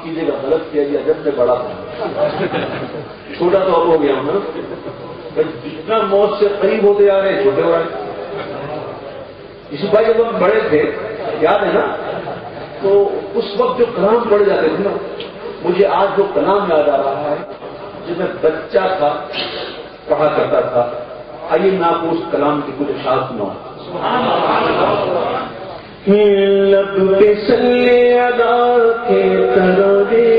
کیجیے گا غلط کیا گیا جب سے بڑا تھا چھوٹا تو اب ہو گیا ہوں نا۔ جتنا موت سے قریب ہوتے جا رہے ہیں، چھوٹے بڑے اس بھائی جب ہم بڑے تھے، یاد ہے نا؟ تو اس وقت جو کلام پڑے جاتے تھے نا، مجھے آج جو کلام یاد آ رہا ہے جب میں بچہ تھا، پڑھا کرتا تھا۔ آئیے میں آپ کو اس کلام کی کچھ اشاعت سناؤں۔ لب کے سلے ادا کے ترے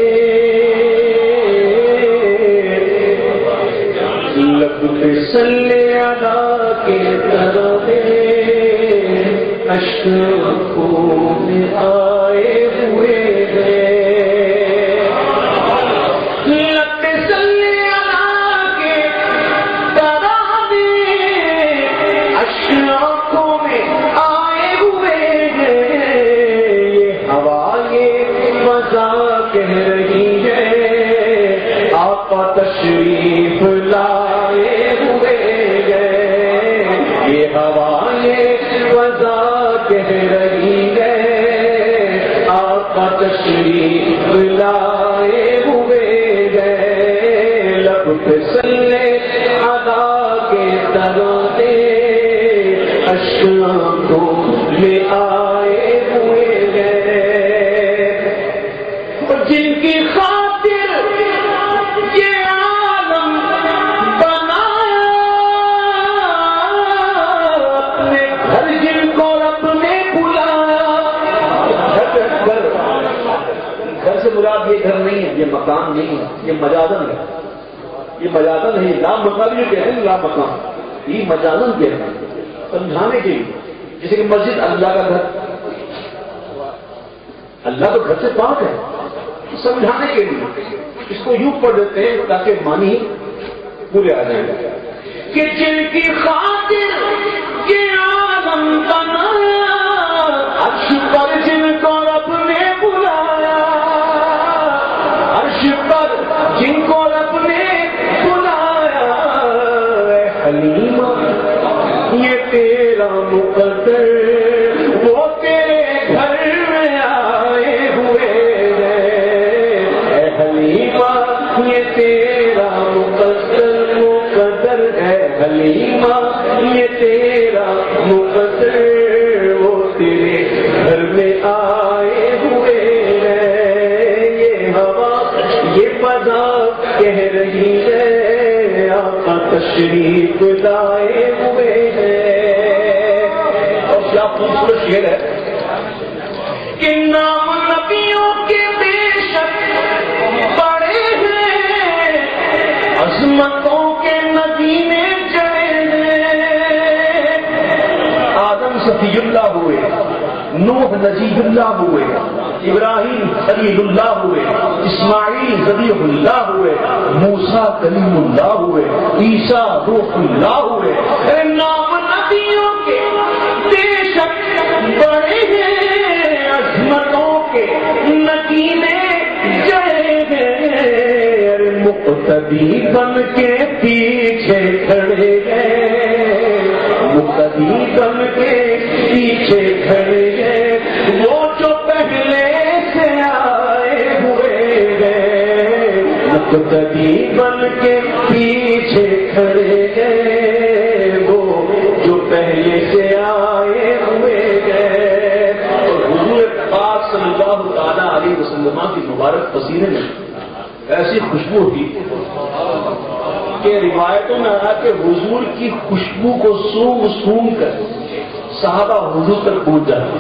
لب کے سلے ادا کے ترے کہہ رہی ہے آپ تشریف لائے ہوئے گئے۔ یہ ہوا یہ کہہ رہی ہے آپ تشریف لائے ہوئے گئے۔ لب سے جن کی خاطر یہ عالم بنایا۔ اپنے گھر جن کو اپنے بلایا۔ گھر گھر سے مراد یہ گھر نہیں ہے، یہ مکان نہیں ہے، یہ مجازن ہے۔ یہ مجازن ہے، یہ لام مکان جو کہتے ہیں لام مکان یہ مجازن کہتے ہیں، سمجھانے کے لیے۔ جیسے کہ مسجد اللہ کا گھر۔ اللہ تو گھر سے پاک ہے۔ سمجھانے کے لیے اس کو یوں پڑھ دیتے ہیں تاکہ مانی پورے آ جائیں۔ کہ جن کی خاطر یہ عالم بنایا عرش پر جن کو رب نے بلایا۔ عرش پر جن ہے یہ تیرا وہ تیرے گھر میں آئے ہوئے ہیں۔ یہ ہوا، یہ پدا کہہ رہی ہے، آقا تشریف لائے ہوئے ہیں۔ اور کیا خوبصورت شعر ہے۔ کہ آدم اللہ ہوئے، نوح نجیب اللہ ہوئے، ابراہیم خلیل اللہ ہوئے، اسماعیل ذبیح اللہ ہوئے موسا کلیم اللہ ہوئے، عیسیٰ روح اللہ ہوئے نام نبیوں کے بے شک بڑے ہیں، عظمتوں کے ندینے جڑے ہیں۔ مقتدی بن کے پیچھے کھڑے ہیں۔ مقتدی بن کے پیچھے کھڑے ہیں۔ وہ جو پہلے سے آئے ہوئے ہیں مقتدی بن کے پیچھے کھڑے ہیں۔ وہ جو پہلے سے آئے ہوئے ہیں۔ اور حضور پاک صلی اللہ تعالیٰ علیہ وسلم کی مبارک پسینے میں ایسی خوشبو تھی کہ روایتوں میں آیا کہ حضور کی خوشبو کو سونگ سونگ کر صحابہ حضور تک پہنچ جاتے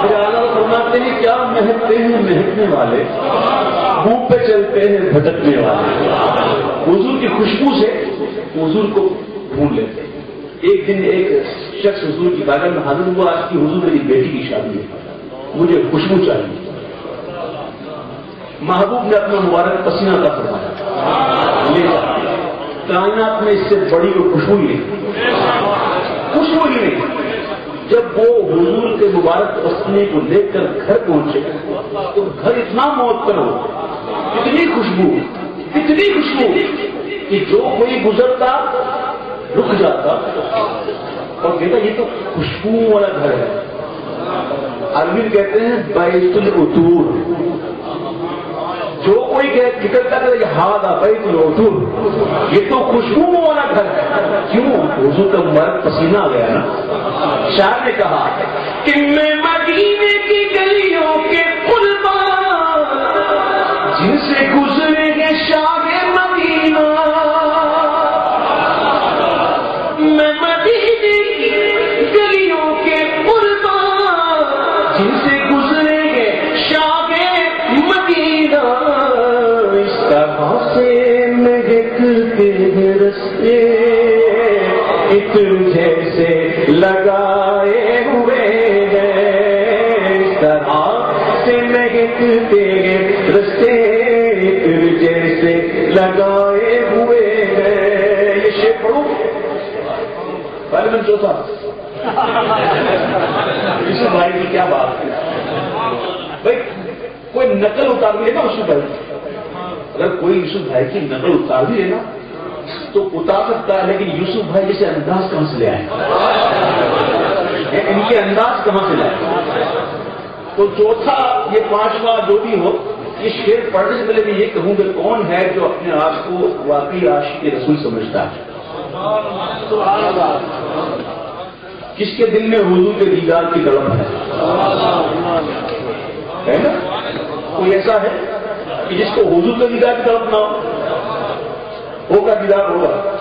پھر اعلیٰ فرماتے ہیں کیا مہکتے ہیں مہکنے والے؟ منہ پہ چلتے ہیں بھٹکنے والے۔ حضور کی خوشبو سے حضور کو ڈھونڈ لیتے ہیں۔ ایک دن ایک شخص حضور کی بارگاہ میں حاضر ہوا، آج کی حضور میری بیٹی کی شادی ہے۔ مجھے خوشبو چاہیے۔ محبوب نے اپنا مبارک پسینہ کا فرمایا۔ لے کائنات میں اس سے بڑی کوئی خوشبو ہی نہیں۔ خوشبو ہی نہیں۔ جب وہ حضور کے مبارک پسینے کو لے کر گھر پہنچے، تو گھر اتنا موت پر ہو، اتنی خوشبو اتنی خوشبو کہ جو کوئی گزرتا، رک جاتا۔ اور کہتا یہ تو خوشبو والا گھر ہے۔ عربی کہتے ہیں بیت العطور۔ جو کوئی کہ نکلتا کرے ہاتھ آ پائی تو لوٹو یہ تو خوشبو والا گھر ہے۔ کیوں؟ اردو کا مرد پسینہ آ گیا نا۔ شاہ نے کہا کہ میں مدینے کی گلیوں کے قلبہ جن سے عطر جیسے لگائے ہوئے ہیں۔ اس طرح سے میں دیکھتے ہیں رستے عطر جیسے لگائے ہوئے ہیں۔ یہ شیخ پڑھوں پہلے میں چوتھا اس بھائی کی کیا بات ہے؟ بھائی، کوئی نقل اتار بھی لینا اس بھائی اگر کوئی یوسف بھائی کی نقل اتار بھی لینا تو اتار سکتا ہے لیکن یوسف بھائی جیسے انداز کہاں سے لے آئے؟ یعنی ان کے انداز کہاں سے لے آئے؟ تو چوتھا یہ پانچواں جو بھی ہو یہ شیر پڑھنے سے پہلے میں یہ کہوں کہ کون ہے جو اپنے آپ کو واقعی عاشق رسول سمجھتا ہے؟ کس کے دل میں حضور کے دیدار کی طلب ہے نا؟ کوئی ایسا ہے کہ جس کو حضور کے دیدار کی طلب نہ ہو؟ ہوگا دیدار ہوگا۔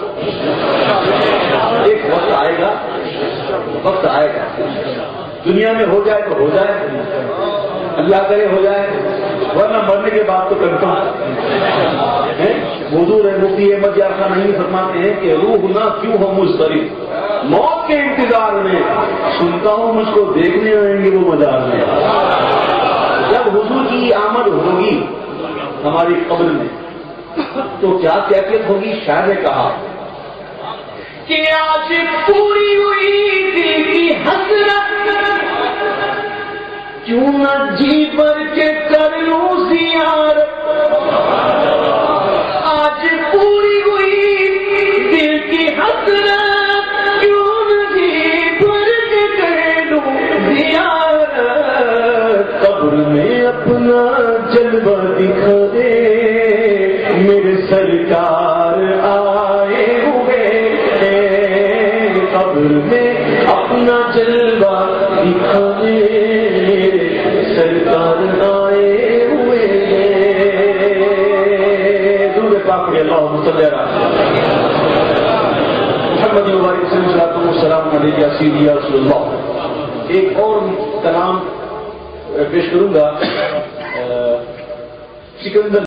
ایک وقت آئے گا، وقت آئے گا۔ دنیا میں ہو جائے تو ہو جائے۔ اللہ کرے ہو جائے، ورنہ مرنے کے بعد تو کرتا حضور ہے، مفتی احمد یار نہیں فرماتے ہیں کہ روح نہ کیوں ہم اس موت کے انتظار میں سنتا ہوں، مجھ کو دیکھنے آئیں گے وہ مزار میں۔ جب حضور کی آمد ہوگی ہماری قبر میں تو کیا کیفیت ہوگی؟ شاہ نے کہا کہ آج پوری ہوئی دل کی حسرت۔ کیوں نہ جی بھر کے کر لوں زیارت؟ سرکار آئے ہوئے قبر میں اپنا جلوہ دکھا دے میرے سرکار آئے ہوئے دور پاک اللہ مسلح محمد مبارک صلی اللہ علیہ وسلم۔ علیہ سیدی رسول اللہ۔ ایک اور کلام پیش کروں گا۔ سکندر